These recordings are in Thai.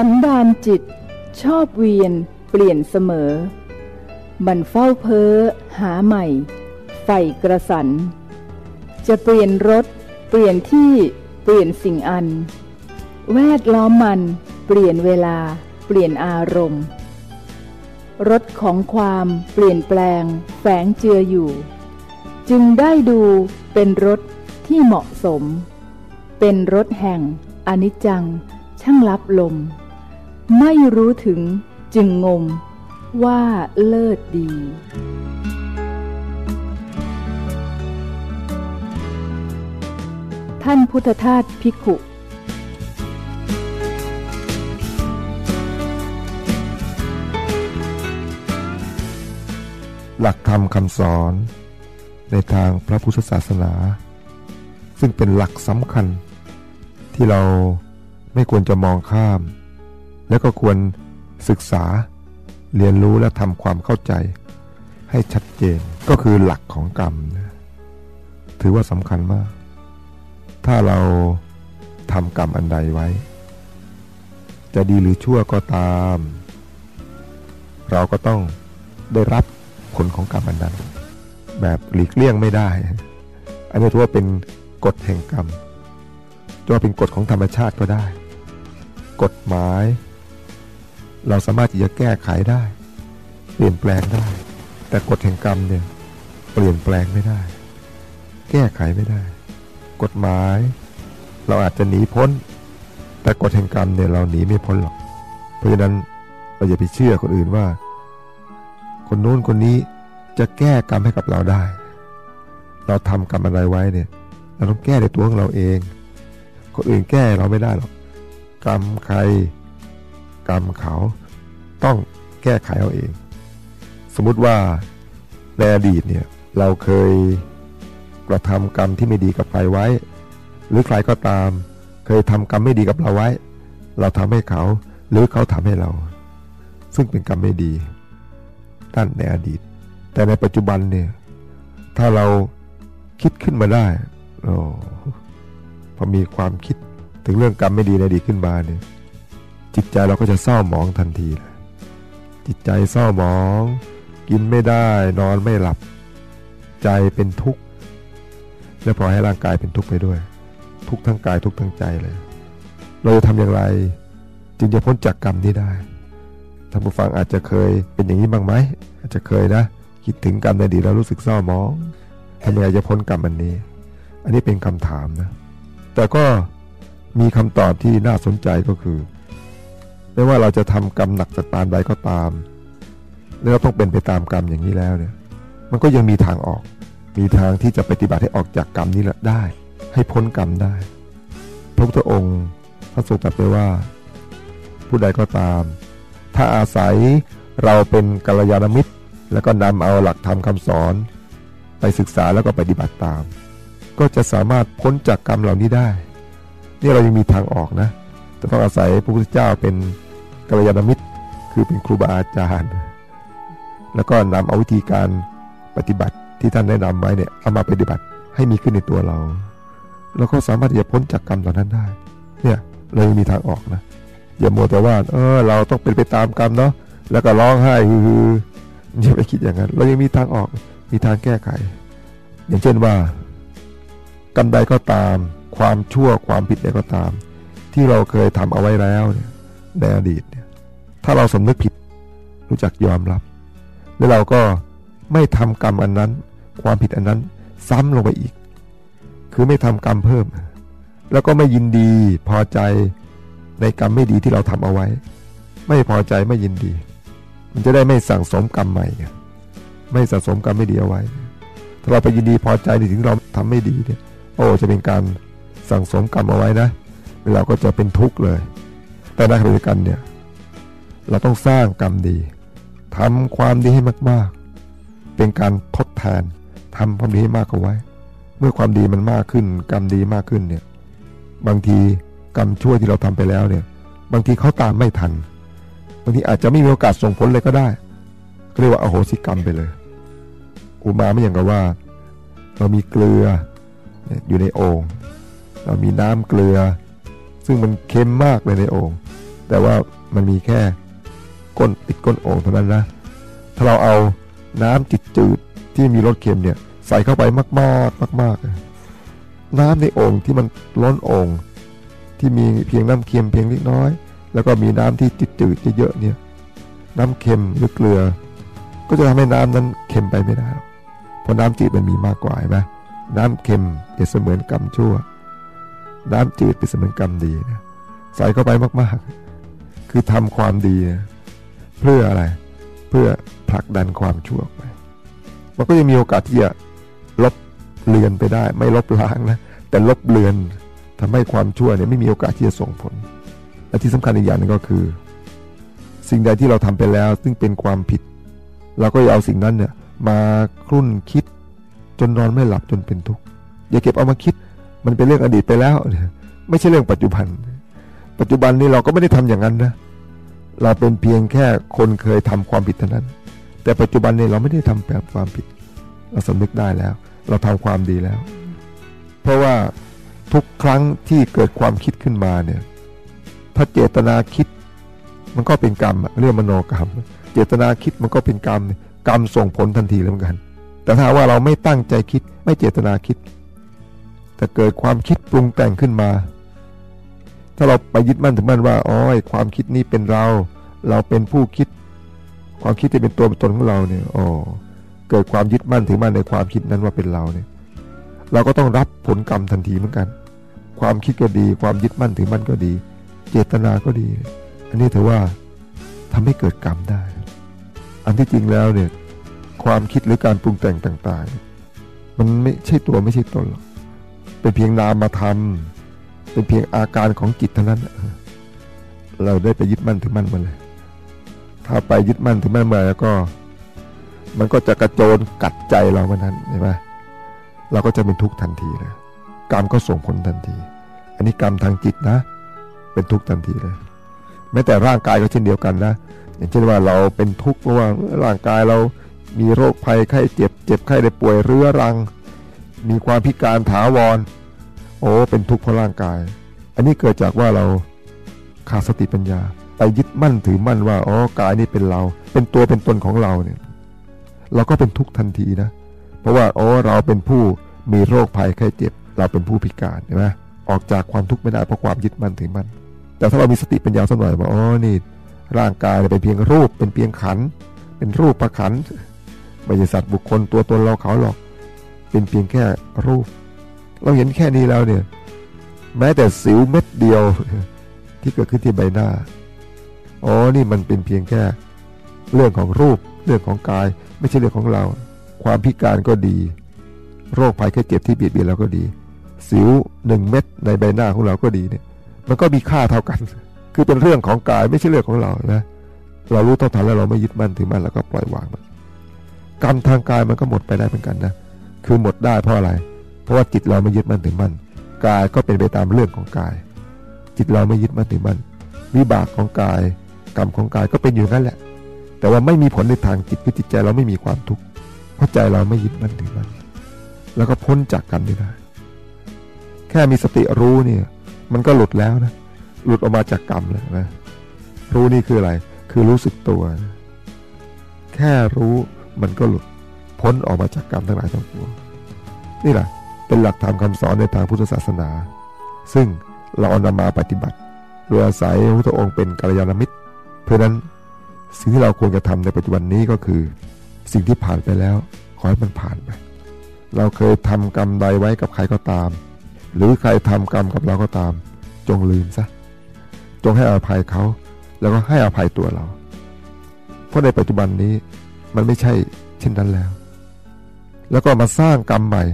สันดานจิต ชอบเวียน เปลี่ยนเสมอ มันเฝ้าเพ้อ หาใหม่ ไฟกระสัน จะเปลี่ยนรถ เปลี่ยนที่ เปลี่ยนสิ่งอัน แวดล้อมมัน เปลี่ยนเวลา เปลี่ยนอารมณ์ รถของความเปลี่ยนแปลง แฝงเจืออยู่ จึงได้ดูเป็นรถที่เหมาะสม เป็นรถแห่งอนิจจังช่างลับลม ไม่รู้ถึงจึงงมว่าเลิศดี ท่านพุทธทาสพิกุ หลักธรรมคำสอน ในทางพระพุทธศาสนา ซึ่งเป็นหลักสำคัญ ที่เราไม่ควรจะมองข้าม และก็ควรศึกษาเรียนรู้และทำความเข้าใจ ให้ชัดเจนก็คือหลักของกรรมนะถือว่าสำคัญมาก ถ้าเราทำกรรมอันใดไว้ จะดีหรือชั่วก็ตาม เราก็ต้องได้รับผลของกรรมอันนั้น แบบหลีกเลี่ยงไม่ได้ อันนี้ถือว่าเป็นกฎแห่งกรรมจะว่าเป็นกฎของธรรมชาติก็ได้ กฎหมาย เราสามารถที่จะแก้ไขได้ เปลี่ยนแปลงได้ แต่กฎแห่งกรรมเนี่ยเปลี่ยนแปลงไม่ได้ แก้ไขไม่ได้ กฎหมาย เราอาจจะหนีพ้น แต่กฎแห่งกรรมเนี่ยเราหนีไม่พ้นหรอก เพราะฉะนั้นเราอย่าไปเชื่อคนอื่นว่า คนโน้นคนนี้จะแก้กรรมให้กับเราได้ เราทำกรรมอะไรไว้เนี่ยเราต้องแก้ในตัวของเราเอง คนอื่นแก้เราไม่ได้หรอก กรรมใคร กรรมเขา ต้องแก้ไขเอาเอง สมมุติว่าในอดีตเนี่ยเราเคยกระทำกรรมที่ไม่ดีกับใครไว้ หรือใครก็ตาม เคยทำกรรมไม่ดีกับเราไว้ เราทำให้เขาหรือเขาทำให้เรา ซึ่งเป็นกรรมไม่ดีท่นในอดีต แต่ในปัจจุบันเนี่ยถ้าเราคิดขึ้นมาได้โอ้พอมีความคิดถึงเรื่องกรรมไม่ดีในอดีตขึ้นมาเนี่ย จิตใจเราก็จะเศร้าหมองทันทีเลยจิตใจเศร้าหมอง กินไม่ได้นอนไม่หลับ ใจเป็นทุกข์และพอยให้ร่างกายเป็นทุกข์ไปด้วย ทุกทั้งกายทุกทั้งใจเลย เราจะทำอย่างไร จึงจะพ้นจากกรรมนี้ได้ท่านผู้ฟังอาจจะเคยเป็นอย่างนี้บ้างไหมอาจจะเคยนะ คิดถึงกรรมในอดีตแล้วรู้สึกเศร้าหมองทำยังไงจะพ้นกรรมอันนี้ อันนี้เป็นคำถามนะ แต่ก็มีคำตอบที่น่าสนใจก็คือ ไม่ว่าเราจะทำกรรมหนักสักปานใดก็ตามแล้วเราต้องเป็นไปตามกรรมอย่างนี้แล้วเนี่ย มันก็ยังมีทางออก มีทางที่จะปฏิบัติให้ออกจากกรรมนี้แหละได้ ให้พ้นกรรมได้ พระพุทธองค์พระทรงตรัสไปว่า ผู้ใดก็ตาม ถ้าอาศัยเราเป็นกัลยาณมิตร แล้วก็นำเอาหลักธรรมคาสอน ไปศึกษาแล้วก็ปฏิบัติตาม ก็จะสามารถพ้นจากกรรมเหล่านี้ได้ นี่เรายังมีทางออกนะ จะต้องอาศัยพระพุทธเจ้าเป็น กัลยาณมิตร คือเป็นครูบาอาจารย์ แล้วก็นำเอาวิธีการปฏิบัติที่ท่านแนะนำไว้เนี่ยเอามาปฏิบัติให้มีขึ้นในตัวเรา แล้วก็สามารถจะพ้นจากกรรมเหล่านั้นได้ เนี่ยเรายังมีทางออกนะ อย่ามัวแต่ว่า เออ เราต้องเป็นไปตามกรรมเนาะแล้วก็ร้องไห้ฮืออย่าไปคิดอย่างนั้น เรายังมีทางออกมีทางแก้ไข อย่างเช่นว่ากรรมใดก็ตาม ความชั่วความผิดใดก็ตาม ที่เราเคยทำเอาไว้แล้วเนี่ยในอดีต ถ้าเราสำนึกผิด รู้จักยอมรับ แล้วเราก็ไม่ทำกรรมอันนั้น ความผิดอันนั้นซ้ำลงไปอีก คือไม่ทำกรรมเพิ่ม แล้วก็ไม่ยินดีพอใจในกรรมไม่ดีที่เราทำเอาไว้ ไม่พอใจไม่ยินดี มันจะได้ไม่สั่งสมกรรมใหม่ไม่สะสมกรรมไม่ดีเอาไว้ ถ้าเราไปยินดีพอใจในถึงเราทำไม่ดีเนี่ย โอ้จะเป็นการสั่งสมกรรมเอาไว้นะเราก็จะเป็นทุกข์เลย แต่ในขณะเดียวกันเนี่ย เราต้องสร้างกรรมดีทำความดีให้มากๆ เป็นการทดแทนทำความดีให้มากเอาไว้ เมื่อความดีมันมากขึ้น กรรมดีมากขึ้นเนี่ย บางทีกรรมชั่วที่เราทำไปแล้วเนี่ย บางทีเขาตามไม่ทัน บางทีอาจจะไม่มีโอกาสส่งผลเลยก็ได้เรียกว่าอโหสิกรรมไปเลย อุมาไม่อย่างกับว่า เรามีเกลืออยู่ในโอ่งเรามีน้ำเกลือ ซึ่งมันเค็มมากเลยในโอ่งแต่ว่ามันมีแค่ ก้นติดก้นโอ่งเท่านั้นนะ ถ้าเราเอาน้ำจิตจืดที่มีรสเค็มเนี่ยใส่เข้าไปมากๆมากๆน้ำในโอ่งที่มันล้นโอ่งที่มีเพียงน้ำเค็มเพียงเล็กน้อย แล้วก็มีน้ำที่จิตจืดเยอะๆเนี่ยน้ำเค็มหรือเกลือ ก็จะทำให้น้ำนั้นเค็มไปไม่ได้เพราะน้ำจืดมันมีมากกว่าใช่ไหมน้ำเค็มเปรียบเสมือนกรรมชั่ว น้ำจืดเปรียบเสมือนกรรมดีนะใส่เข้าไปมากๆ คือทำความดีนะ เพื่ออะไร เพื่อผลักดันความชั่วไป มันก็ยังมีโอกาสที่จะลบเลือนไปได้ ไม่ลบล้างนะแต่ลบเลือนทำให้ความชั่วเนี่ยไม่มีโอกาสที่จะส่งผล และที่สำคัญอีกอย่างนึงก็คือ สิ่งใดที่เราทำไปแล้ว ซึ่งเป็นความผิด เราก็อย่าเอาสิ่งนั้นเนี่ยมาครุ่นคิดจนนอนไม่หลับจนเป็นทุกข์อย่าเก็บเอามาคิด มันเป็นเรื่องอดีตไปแล้ว ไม่ใช่เรื่องปัจจุบัน ปัจจุบันนี้เราก็ไม่ได้ทำอย่างนั้นนะ เราเป็นเพียงแค่คนเคยทำความผิดเท่านั้น แต่ปัจจุบันเนี้เราไม่ได้ทำแบบความผิด เราสำนึกได้แล้ว เราทำความดีแล้ว เพราะว่าทุกครั้งที่เกิดความคิดขึ้นมาเนี่ยถ้าเจตนาคิดมันก็เป็นกรรมเรื่องมโนกรรม เจตนาคิดมันก็เป็นกรรมกรรมส่งผลทันทีเลยเหมือนกัน แต่ถ้าว่าเราไม่ตั้งใจคิดไม่เจตนาคิด แต่เกิดความคิดปรุงแต่งขึ้นมา ถ้าเราไปยึดมั่นถึงมั่นว่าอ๋อความคิดนี้เป็นเรา เราเป็นผู้คิด ความคิดที่เป็นตัวตนของเราเนี่ยอ๋อเกิดความยึดมั่นถือมั่นในความคิดนั้นว่าเป็นเราเนี่ย เราก็ต้องรับผลกรรมทันทีเหมือนกัน ความคิดก็ดี ความยึดมั่นถือมั่นก็ดี เจตนาก็ดี อันนี้ถือว่าทำให้เกิดกรรมได้ อันที่จริงแล้วเนี่ย ความคิดหรือการปรุงแต่งต่าง ๆ มันไม่ใช่ตัวไม่ใช่ตนหรอกเป็นเพียงนามธรรม เป็นเพียงอาการของจิตเท่านั้น เราได้ไปยึดมั่นถือมั่นมาเลยถ้าไปยึดมั่นถือมั่นมาแล้วก็ มันก็จะกระโจนกัดใจเราเมื่อนั้นใช่ไหมเราก็จะเป็นทุกข์ทันทีเลยกรรมก็ส่งผลทันที อันนี้กรรมทางจิตนะ เป็นทุกข์ทันทีเลย แม้แต่ร่างกายก็เช่นเดียวกันนะ อย่างเช่นว่าเราเป็นทุกข์เพราะว่าร่างกายเรามีโรคภัยไข้เจ็บ เจ็บไข้ได้ป่วยเรื้อรัง มีความพิการถาวร อ้เป็นทุกข์เพราะร่างกาย อันนี้เกิดจากว่าเราขาดสติปัญญา ไปยึดมั่นถือมั่นว่าอ๋อกายนี่เป็นเรา เป็นตัวเป็นตนของเราเนี่ย เราก็เป็นทุกข์ทันทีนะ เพราะว่าโอ้เราเป็นผู้มีโรคภัยไข้เจ็บ เราเป็นผู้พิการใช่ไหมออกจากความทุกข์ไม่ได้เพราะความยึดมั่นถือมั่นแต่ถ้าเรามีสติปัญญาสักหน่อยว่าอ๋อนี่ร่างกายเป็นเพียงรูป เป็นเพียงขัน เป็นรูปประขันไม่ใช่สัตว์บุคคลตัวตนเราเขาหรอก เป็นเพียงแค่รูป เราเห็นแค่นี้แล้วเนี่ย แม้แต่สิวเม็ดเดียว ที่เกิดขึ้นที่ใบหน้าอ๋อนี่มันเป็นเพียงแค่ เรื่องของรูปเรื่องของกาย ไม่ใช่เรื่องของเรา ความพิการก็ดี โรคภัยแค่เจ็บที่เบียดเบียนเราก็ดี สิวหนึ่งเม็ดในใบหน้าของเราก็ดีเนี่ย มันก็มีค่าเท่ากัน คือเป็นเรื่องของกายไม่ใช่เรื่องของเรานะเรารู้เท่าทันแล้วเราไม่ยึดมั่นถือมั่นแล้วก็ปล่อยวางมันกรรมทางกายมันก็หมดไปได้เหมือนกันนะ คือหมดได้เพราะอะไร เพราะว่าจิตเราไม่ยึดมั่นถือมั่นกายก็เป็นไปตามเรื่องของกาย จิตเราไม่ยึดมั่นถือมั่นวิบากของกายกรรมของกายก็เป็นอยู่นั่นแหละ แต่ว่าไม่มีผลในทางจิตจิตใจเราไม่มีความทุกข์เพราะใจเราไม่ยึดมั่นถือมั่นแล้วก็พ้นจากกรรมได้ แค่มีสติรู้เนี่ย มันก็หลุดแล้วนะ หลุดออกมาจากกรรมเลยนะ รู้นี่คืออะไร คือรู้สึกตัว แค่รู้มันก็หลุด พ้นออกมาจากกรรมทั้งหลายทั้งปวงนี่แหละ เป็นหลักธรรมคาสอนในทางพุทธศาสนา ซึ่งเราเอานำมาปฏิบัติโดยอาศัยพระพุทธองค์เป็นกัลยาณมิตร เพราะนั้นสิ่งที่เราควรจะทำในปัจจุบันนี้ก็คือ สิ่งที่ผ่านไปแล้ว ขอให้มันผ่านไป เราเคยทำกรรมใดไว้กับใครก็ตาม หรือใครทำกรรมกับเราก็ตาม จงลืมซะจงให้อภัยเขาแล้วก็ให้อภัยตัวเรา เพราะในปัจจุบันนี้มันไม่ใช่เช่นนั้นแล้ว แล้วก็มาสร้างกรรมใหม่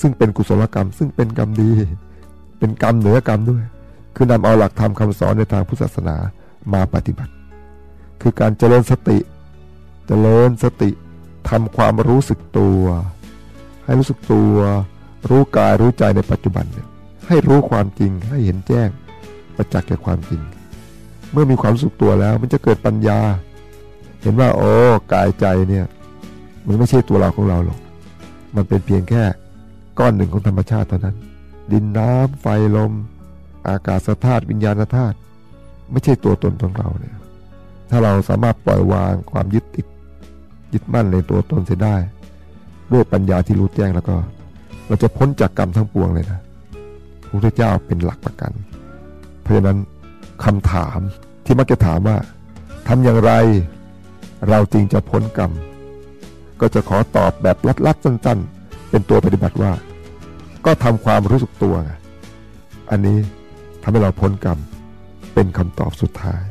ซึ่งเป็นกุศลกรรม ซึ่งเป็นกรรมดี เป็นกรรมเหนือกรรมด้วย คือนำเอาหลักธรรมคาสอนในทางพุทธศาสนามาปฏิบัติ คือการเจริญสติ เจริญสติทำความรู้สึกตัว ให้รู้สึกตัว รู้กายรู้ใจในปัจจุบันเนี่ยให้รู้ความจริงให้เห็นแจ้งประจักษ์แก่ความจริง เมื่อมีความรู้สึกตัวแล้วมันจะเกิดปัญญา เห็นว่าโอ้กายใจเนี่ยมันไม่ใช่ตัวเราของเราหรอก มันเป็นเพียงแค่ ก้อนหนึ่งของธรรมชาติเท่านั้น ดินน้ำไฟลม อากาศธาตุวิญญาณธาตุไม่ใช่ตัวตนของเราเนี่ย ถ้าเราสามารถปล่อยวางความยึดติดยึดมั่นในตัวตนเสียได้ ด้วยปัญญาที่รู้แจ้งแล้วก็ เราจะพ้นจากกรรมทั้งปวงเลยนะพระพุทธเจ้าเป็นหลักประกัน เพราะฉะนั้นคำถามที่มักจะถามว่าทำอย่างไรเราจรึงจะพ้นกรรม ก็จะขอตอบแบบลัดๆสั้นๆ เป็นตัวปฏิบัติว่า ก็ทำความรู้สึกตัว อันนี้ทำให้เราพ้นกรรมเป็นคำตอบสุดท้าย